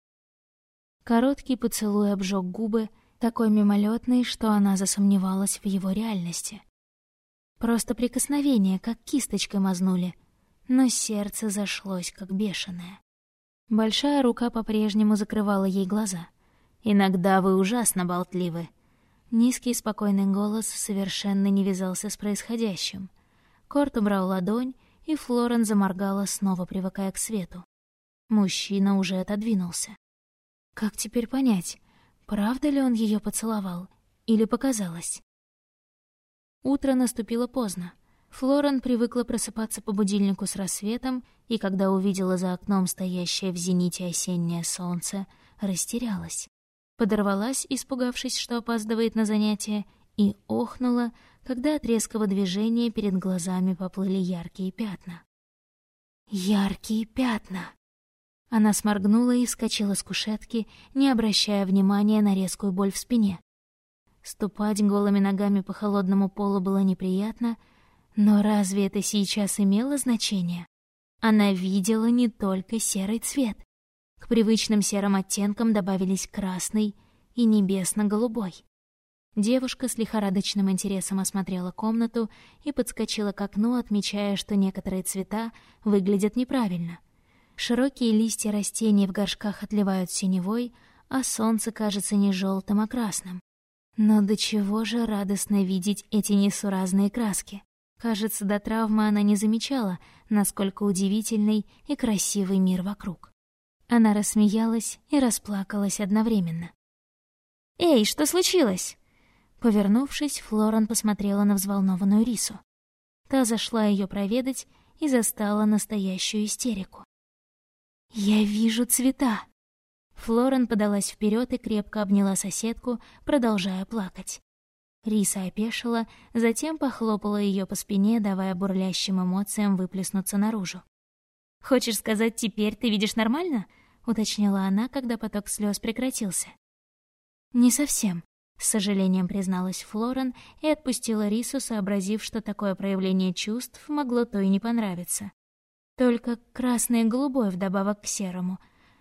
Speaker 1: Короткий поцелуй обжег губы, такой мимолетный, что она засомневалась в его реальности. Просто прикосновение, как кисточкой мазнули, но сердце зашлось, как бешеное. Большая рука по-прежнему закрывала ей глаза. «Иногда вы ужасно болтливы». Низкий спокойный голос совершенно не вязался с происходящим. Корт убрал ладонь, и Флорен заморгала, снова привыкая к свету. Мужчина уже отодвинулся. Как теперь понять, правда ли он ее поцеловал или показалось? Утро наступило поздно. Флорен привыкла просыпаться по будильнику с рассветом, и когда увидела за окном стоящее в зените осеннее солнце, растерялась. Подорвалась, испугавшись, что опаздывает на занятия, и охнула, когда от резкого движения перед глазами поплыли яркие пятна. Яркие пятна! Она сморгнула и вскочила с кушетки, не обращая внимания на резкую боль в спине. Ступать голыми ногами по холодному полу было неприятно, но разве это сейчас имело значение? Она видела не только серый цвет. К привычным серым оттенкам добавились красный и небесно-голубой. Девушка с лихорадочным интересом осмотрела комнату и подскочила к окну, отмечая, что некоторые цвета выглядят неправильно. Широкие листья растений в горшках отливают синевой, а солнце кажется не желтым, а красным. Но до чего же радостно видеть эти несуразные краски. Кажется, до травмы она не замечала, насколько удивительный и красивый мир вокруг. Она рассмеялась и расплакалась одновременно. «Эй, что случилось?» Повернувшись, Флоран посмотрела на взволнованную Рису. Та зашла ее проведать и застала настоящую истерику. «Я вижу цвета!» Флорен подалась вперед и крепко обняла соседку, продолжая плакать. Риса опешила, затем похлопала ее по спине, давая бурлящим эмоциям выплеснуться наружу. «Хочешь сказать, теперь ты видишь нормально?» — уточнила она, когда поток слез прекратился. «Не совсем», — с сожалением призналась Флорен и отпустила Рису, сообразив, что такое проявление чувств могло то и не понравиться. Только красное и голубое вдобавок к серому,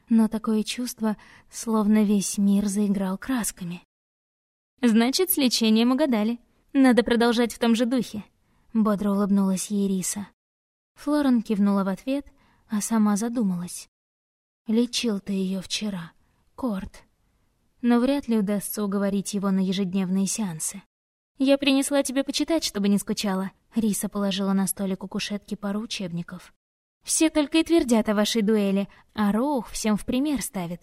Speaker 1: но такое чувство, словно весь мир заиграл красками. «Значит, с лечением угадали. Надо продолжать в том же духе», — бодро улыбнулась ей Риса. Флорен кивнула в ответ, а сама задумалась. Лечил ты ее вчера, Корт. Но вряд ли удастся уговорить его на ежедневные сеансы. «Я принесла тебе почитать, чтобы не скучала». Риса положила на столик у кушетки пару учебников. «Все только и твердят о вашей дуэли, а Роух всем в пример ставит.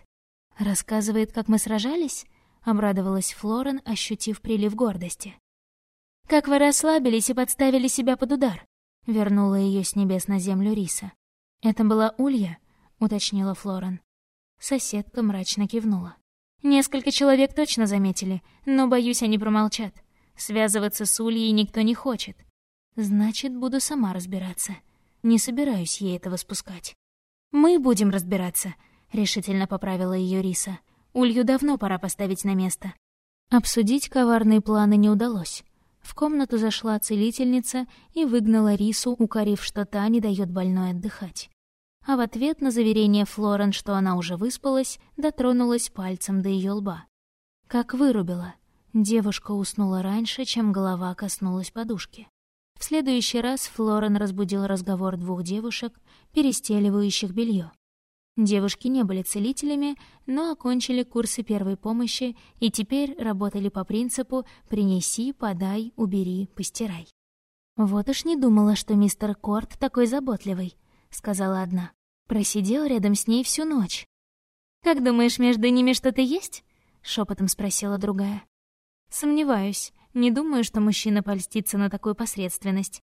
Speaker 1: Рассказывает, как мы сражались?» — обрадовалась Флорен, ощутив прилив гордости. «Как вы расслабились и подставили себя под удар?» — вернула ее с небес на землю Риса. «Это была Улья?» — уточнила Флорен. Соседка мрачно кивнула. «Несколько человек точно заметили, но, боюсь, они промолчат. Связываться с Ульей никто не хочет. Значит, буду сама разбираться. Не собираюсь ей этого спускать». «Мы будем разбираться», — решительно поправила ее Риса. «Улью давно пора поставить на место». Обсудить коварные планы не удалось. В комнату зашла целительница и выгнала Рису, укорив, что та не дает больной отдыхать. А в ответ на заверение Флорен, что она уже выспалась, дотронулась пальцем до ее лба. Как вырубила. Девушка уснула раньше, чем голова коснулась подушки. В следующий раз Флорен разбудил разговор двух девушек, перестеливающих белье. Девушки не были целителями, но окончили курсы первой помощи и теперь работали по принципу «принеси, подай, убери, постирай». «Вот уж не думала, что мистер Корт такой заботливый», — сказала одна. Просидел рядом с ней всю ночь. «Как думаешь, между ними что-то есть?» — шепотом спросила другая. «Сомневаюсь. Не думаю, что мужчина польстится на такую посредственность».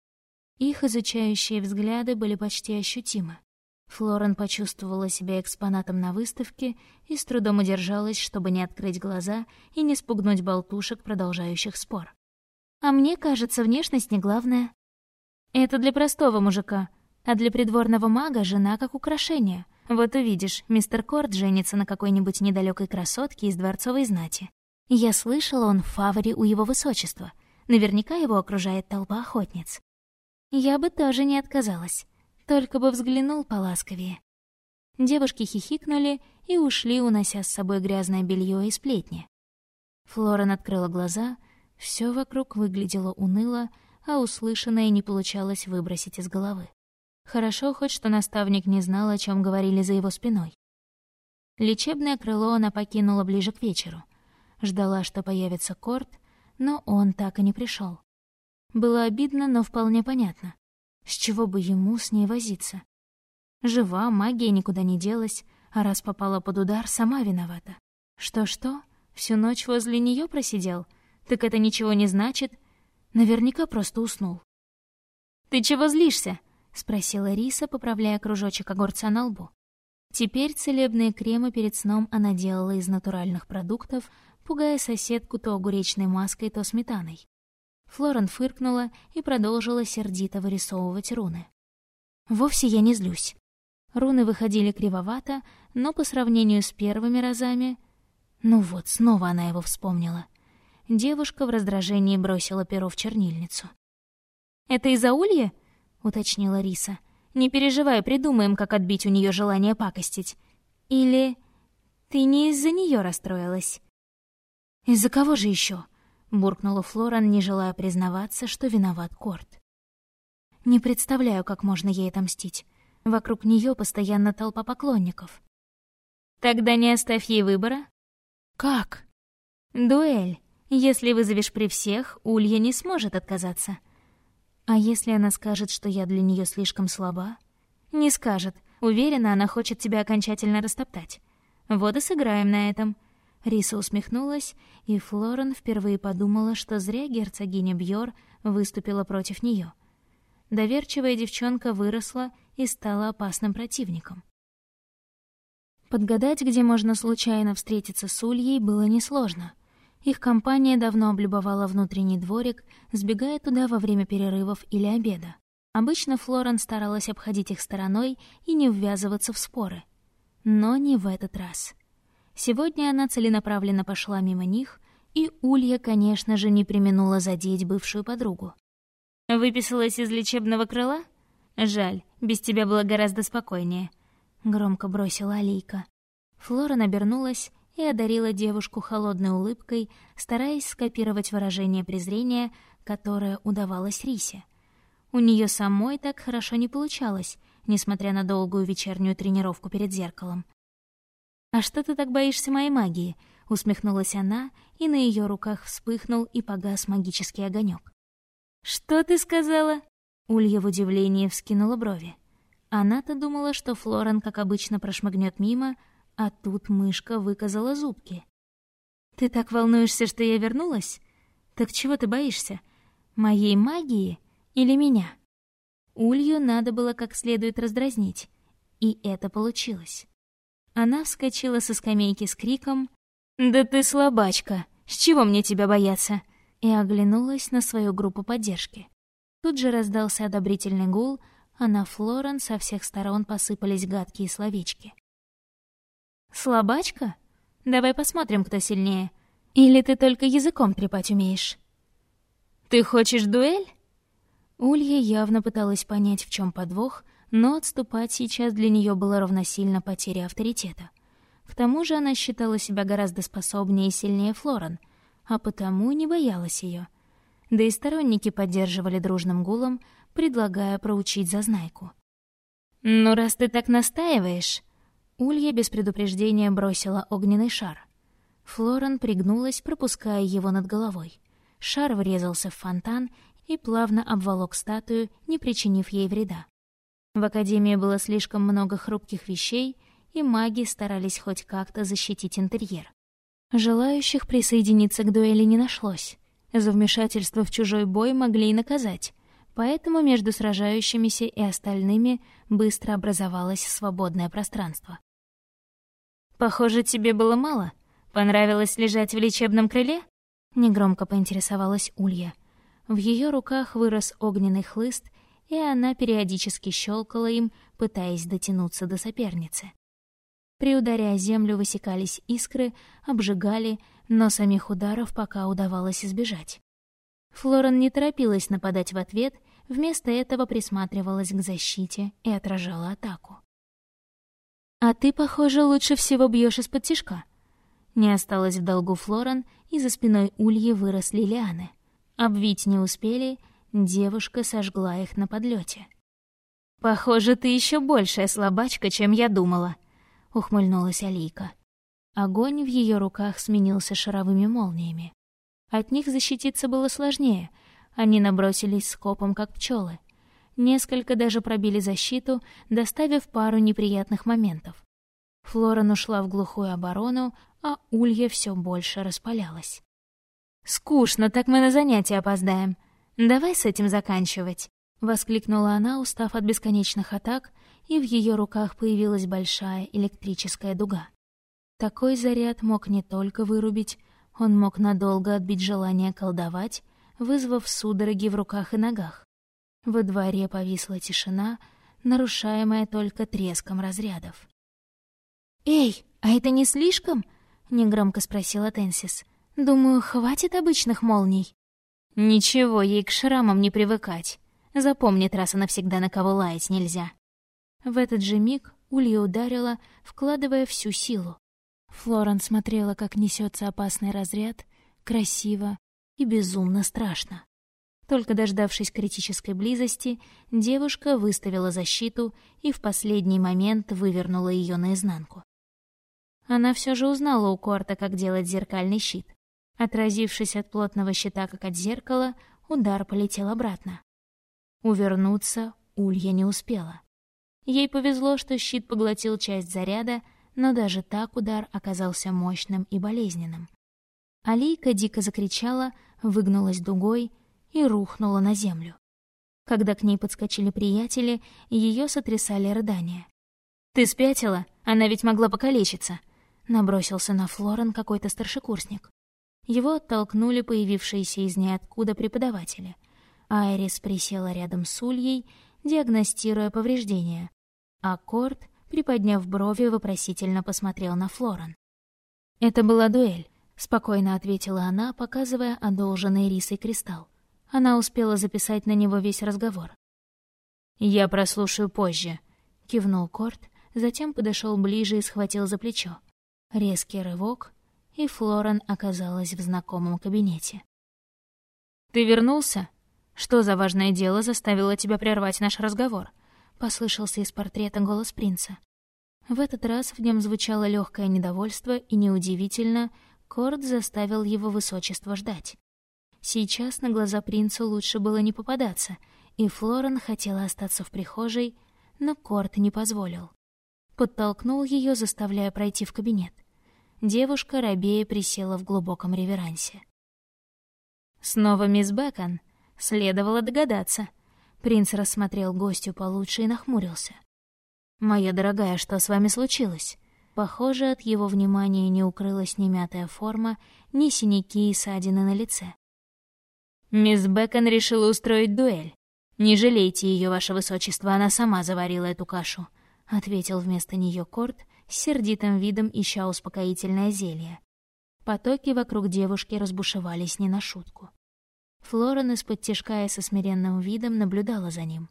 Speaker 1: Их изучающие взгляды были почти ощутимы. Флорен почувствовала себя экспонатом на выставке и с трудом удержалась, чтобы не открыть глаза и не спугнуть болтушек, продолжающих спор. «А мне кажется, внешность не главное. Это для простого мужика, а для придворного мага жена как украшение. Вот увидишь, мистер Корт женится на какой-нибудь недалекой красотке из дворцовой знати. Я слышала, он в фаворе у его высочества. Наверняка его окружает толпа охотниц. Я бы тоже не отказалась. Только бы взглянул поласковее. Девушки хихикнули и ушли, унося с собой грязное белье и сплетни. Флорен открыла глаза, все вокруг выглядело уныло, а услышанное не получалось выбросить из головы. Хорошо хоть, что наставник не знал, о чем говорили за его спиной. Лечебное крыло она покинула ближе к вечеру. Ждала, что появится Корт, но он так и не пришел. Было обидно, но вполне понятно. С чего бы ему с ней возиться? Жива, магия никуда не делась, а раз попала под удар, сама виновата. Что-что? Всю ночь возле нее просидел? Так это ничего не значит. Наверняка просто уснул. «Ты чего злишься?» — спросила Риса, поправляя кружочек огурца на лбу. Теперь целебные кремы перед сном она делала из натуральных продуктов, пугая соседку то огуречной маской, то сметаной. Флорен фыркнула и продолжила сердито вырисовывать руны. «Вовсе я не злюсь. Руны выходили кривовато, но по сравнению с первыми разами... Ну вот, снова она его вспомнила. Девушка в раздражении бросила перо в чернильницу. «Это из-за улья?» — уточнила Риса. «Не переживай, придумаем, как отбить у нее желание пакостить. Или ты не из-за нее расстроилась?» «Из-за кого же еще? Буркнула Флоран, не желая признаваться, что виноват Корт. Не представляю, как можно ей отомстить. Вокруг нее постоянно толпа поклонников. Тогда не оставь ей выбора. Как? Дуэль. Если вызовешь при всех, Улья не сможет отказаться. А если она скажет, что я для нее слишком слаба? Не скажет. Уверена, она хочет тебя окончательно растоптать. Вот и сыграем на этом. Риса усмехнулась, и Флорен впервые подумала, что зря герцогиня Бьор выступила против нее. Доверчивая девчонка выросла и стала опасным противником. Подгадать, где можно случайно встретиться с Ульей, было несложно. Их компания давно облюбовала внутренний дворик, сбегая туда во время перерывов или обеда. Обычно Флорен старалась обходить их стороной и не ввязываться в споры. Но не в этот раз. Сегодня она целенаправленно пошла мимо них, и Улья, конечно же, не применула задеть бывшую подругу. «Выписалась из лечебного крыла? Жаль, без тебя было гораздо спокойнее», — громко бросила Алийка. Флора набернулась и одарила девушку холодной улыбкой, стараясь скопировать выражение презрения, которое удавалось Рисе. У нее самой так хорошо не получалось, несмотря на долгую вечернюю тренировку перед зеркалом. «А что ты так боишься моей магии?» — усмехнулась она, и на ее руках вспыхнул и погас магический огонек. «Что ты сказала?» Улья в удивлении вскинула брови. Она-то думала, что Флорен, как обычно, прошмыгнет мимо, а тут мышка выказала зубки. «Ты так волнуешься, что я вернулась? Так чего ты боишься? Моей магии или меня?» Улью надо было как следует раздразнить, и это получилось. Она вскочила со скамейки с криком «Да ты слабачка! С чего мне тебя бояться?» и оглянулась на свою группу поддержки. Тут же раздался одобрительный гул, а на Флорен со всех сторон посыпались гадкие словечки. «Слабачка? Давай посмотрим, кто сильнее. Или ты только языком трепать умеешь?» «Ты хочешь дуэль?» Улья явно пыталась понять, в чем подвох, но отступать сейчас для нее было равносильно потере авторитета. К тому же она считала себя гораздо способнее и сильнее Флорен, а потому не боялась ее. Да и сторонники поддерживали дружным гулом, предлагая проучить зазнайку. «Ну, раз ты так настаиваешь...» Улья без предупреждения бросила огненный шар. Флорен пригнулась, пропуская его над головой. Шар врезался в фонтан и плавно обволок статую, не причинив ей вреда. В Академии было слишком много хрупких вещей, и маги старались хоть как-то защитить интерьер. Желающих присоединиться к дуэли не нашлось. За вмешательство в чужой бой могли и наказать, поэтому между сражающимися и остальными быстро образовалось свободное пространство. «Похоже, тебе было мало. Понравилось лежать в лечебном крыле?» — негромко поинтересовалась Улья. В ее руках вырос огненный хлыст, и она периодически щелкала им, пытаясь дотянуться до соперницы. При ударе о землю высекались искры, обжигали, но самих ударов пока удавалось избежать. Флорен не торопилась нападать в ответ, вместо этого присматривалась к защите и отражала атаку. «А ты, похоже, лучше всего бьешь из-под тишка». Не осталось в долгу Флорен, и за спиной Ульи выросли лианы. Обвить не успели — Девушка сожгла их на подлете. «Похоже, ты еще большая слабачка, чем я думала», — ухмыльнулась Алийка. Огонь в ее руках сменился шаровыми молниями. От них защититься было сложнее. Они набросились скопом, как пчелы. Несколько даже пробили защиту, доставив пару неприятных моментов. Флорен ушла в глухую оборону, а Улья все больше распалялась. «Скучно, так мы на занятия опоздаем», «Давай с этим заканчивать», — воскликнула она, устав от бесконечных атак, и в ее руках появилась большая электрическая дуга. Такой заряд мог не только вырубить, он мог надолго отбить желание колдовать, вызвав судороги в руках и ногах. Во дворе повисла тишина, нарушаемая только треском разрядов. «Эй, а это не слишком?» — негромко спросила Тенсис. «Думаю, хватит обычных молний». Ничего, ей к шрамам не привыкать. Запомнит раз и навсегда, на кого лаять нельзя. В этот же миг Улья ударила, вкладывая всю силу. Флорен смотрела, как несется опасный разряд, красиво и безумно страшно. Только дождавшись критической близости, девушка выставила защиту и в последний момент вывернула ее наизнанку. Она все же узнала у Корта, как делать зеркальный щит. Отразившись от плотного щита, как от зеркала, удар полетел обратно. Увернуться Улья не успела. Ей повезло, что щит поглотил часть заряда, но даже так удар оказался мощным и болезненным. Алийка дико закричала, выгнулась дугой и рухнула на землю. Когда к ней подскочили приятели, ее сотрясали рыдания. «Ты спятила? Она ведь могла покалечиться!» Набросился на Флорен какой-то старшекурсник. Его оттолкнули появившиеся из ниоткуда преподаватели. Айрис присела рядом с Ульей, диагностируя повреждения, а Корт, приподняв брови, вопросительно посмотрел на Флорен. «Это была дуэль», — спокойно ответила она, показывая одолженный рисой кристалл. Она успела записать на него весь разговор. «Я прослушаю позже», — кивнул Корт, затем подошел ближе и схватил за плечо. Резкий рывок, и Флорен оказалась в знакомом кабинете. «Ты вернулся? Что за важное дело заставило тебя прервать наш разговор?» — послышался из портрета голос принца. В этот раз в нем звучало легкое недовольство, и неудивительно, Корт заставил его высочество ждать. Сейчас на глаза принцу лучше было не попадаться, и Флорен хотела остаться в прихожей, но Корт не позволил. Подтолкнул ее, заставляя пройти в кабинет. Девушка рабея присела в глубоком реверансе. «Снова мисс Бэкон?» Следовало догадаться. Принц рассмотрел гостю получше и нахмурился. «Моя дорогая, что с вами случилось?» Похоже, от его внимания не укрылась ни мятая форма, ни синяки и ссадины на лице. Мисс Бэкон решила устроить дуэль. Не жалейте ее, ваше высочество, она сама заварила эту кашу, ответил вместо нее Корт с сердитым видом ища успокоительное зелье. Потоки вокруг девушки разбушевались не на шутку. Флорен из-под со смиренным видом наблюдала за ним.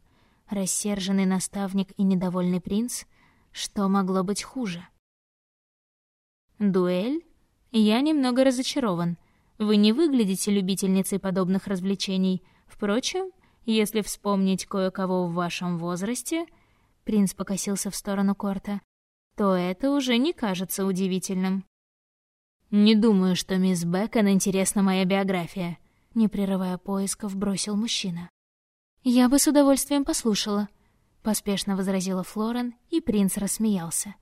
Speaker 1: Рассерженный наставник и недовольный принц? Что могло быть хуже? «Дуэль? Я немного разочарован», вы не выглядите любительницей подобных развлечений. Впрочем, если вспомнить кое-кого в вашем возрасте, принц покосился в сторону Корта, то это уже не кажется удивительным. Не думаю, что мисс Бэкон интересна моя биография, не прерывая поисков, бросил мужчина. Я бы с удовольствием послушала, поспешно возразила Флорен, и принц рассмеялся.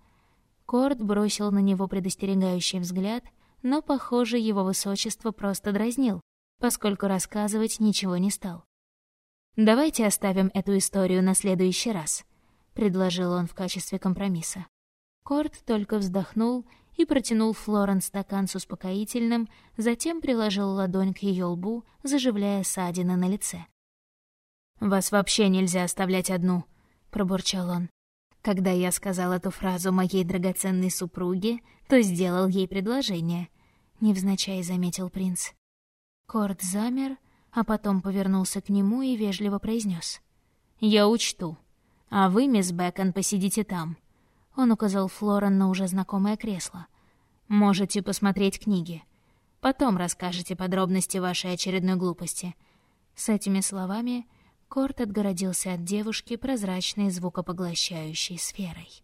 Speaker 1: Корт бросил на него предостерегающий взгляд но, похоже, его высочество просто дразнил, поскольку рассказывать ничего не стал. «Давайте оставим эту историю на следующий раз», — предложил он в качестве компромисса. Корт только вздохнул и протянул Флорен стакан с успокоительным, затем приложил ладонь к ее лбу, заживляя ссадины на лице. «Вас вообще нельзя оставлять одну», — пробурчал он. Когда я сказал эту фразу моей драгоценной супруге, то сделал ей предложение. Невзначай заметил принц. Корт замер, а потом повернулся к нему и вежливо произнес: «Я учту. А вы, мисс Бэкон, посидите там». Он указал Флорен на уже знакомое кресло. «Можете посмотреть книги. Потом расскажете подробности вашей очередной глупости». С этими словами Корт отгородился от девушки прозрачной звукопоглощающей сферой.